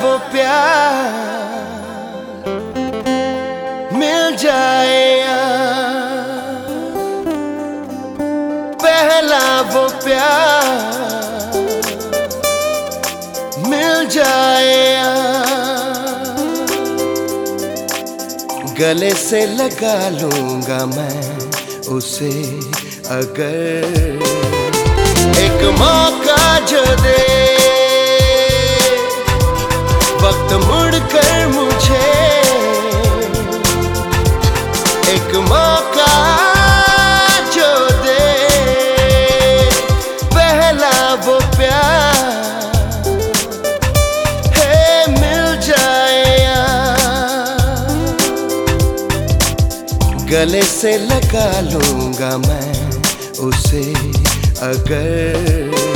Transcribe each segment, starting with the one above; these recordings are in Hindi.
प्यार मिल जाए पहला वो प्यार मिल जाए गले से लगा लूँगा मैं उसे अगर। एक मौका जो दे गले से लगा लूँगा मैं उसे अगर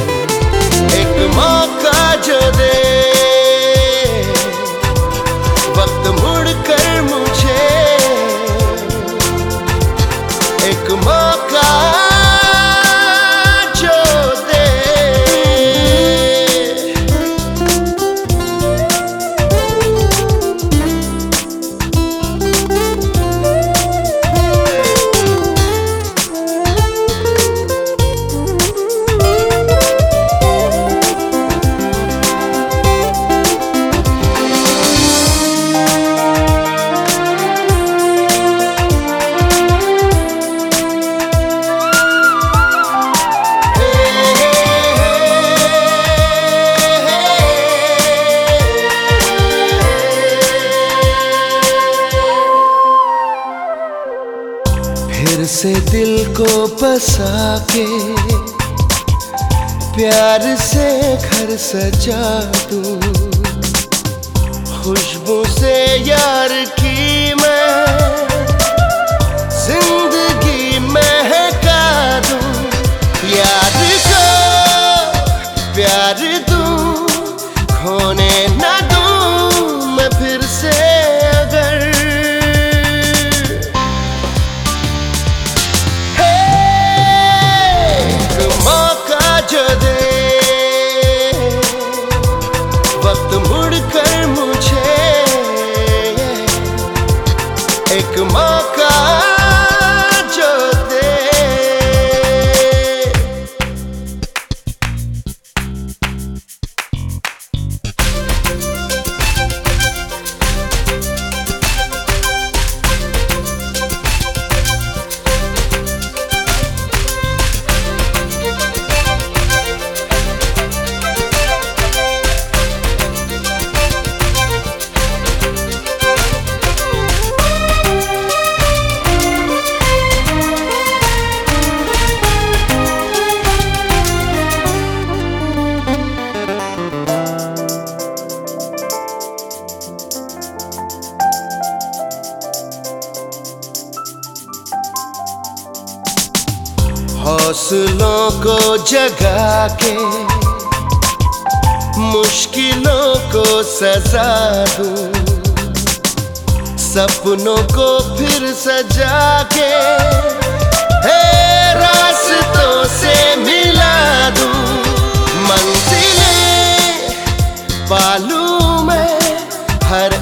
से दिल को बसा के, प्यार से घर सजा दूँ। खुशबू से यार की मैं, ज़िंदगी महका दूँ। याद को प्यार दूँ, खोने ना एक हौसलों को जगा के मुश्किलों को सजा दूँ। सपनों को फिर सजा के है रास्तों से मिला दूँ। मंजिलें पालू मैं हर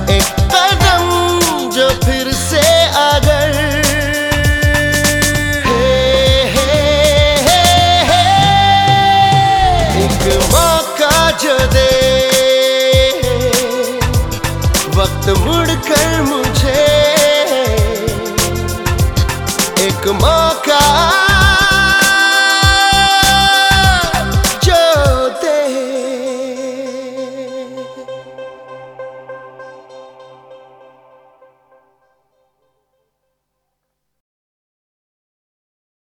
वक्त मुड़ मुझे। एक मौका